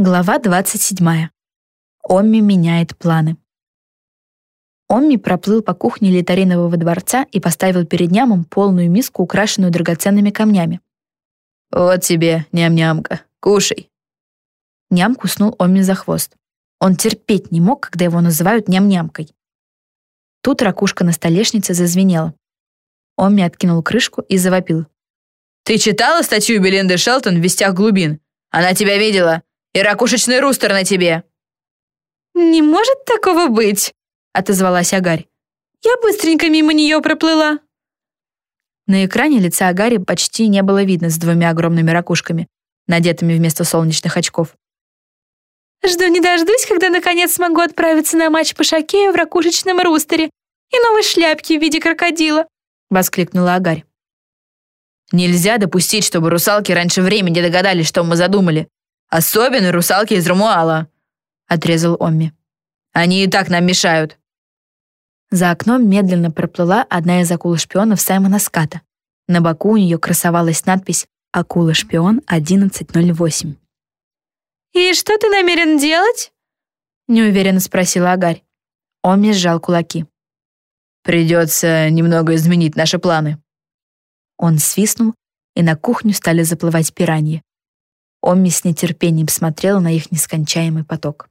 Глава 27. Омми меняет планы. Омми проплыл по кухне Литаринового дворца и поставил перед нямом полную миску, украшенную драгоценными камнями. «Вот тебе, ням-нямка, кушай». Ням куснул Омми за хвост. Он терпеть не мог, когда его называют ням-нямкой. Тут ракушка на столешнице зазвенела. Омми откинул крышку и завопил. «Ты читала статью Белинды Шелтон в «Вестях глубин»? Она тебя видела. И ракушечный рустер на тебе!» «Не может такого быть!» — отозвалась Агарь. «Я быстренько мимо нее проплыла». На экране лица Агари почти не было видно с двумя огромными ракушками, надетыми вместо солнечных очков. «Жду не дождусь, когда наконец смогу отправиться на матч по шокею в ракушечном рустере и новой шляпке в виде крокодила», — воскликнула Агарь. «Нельзя допустить, чтобы русалки раньше времени догадались, что мы задумали. Особенно русалки из Румуала», — отрезал Омми. «Они и так нам мешают». За окном медленно проплыла одна из акул-шпионов Саймона Ската. На боку у нее красовалась надпись «Акула-шпион 1108». «И что ты намерен делать?» — неуверенно спросила Агарь. Омми сжал кулаки. «Придется немного изменить наши планы». Он свистнул, и на кухню стали заплывать пираньи. Омми с нетерпением смотрела на их нескончаемый поток.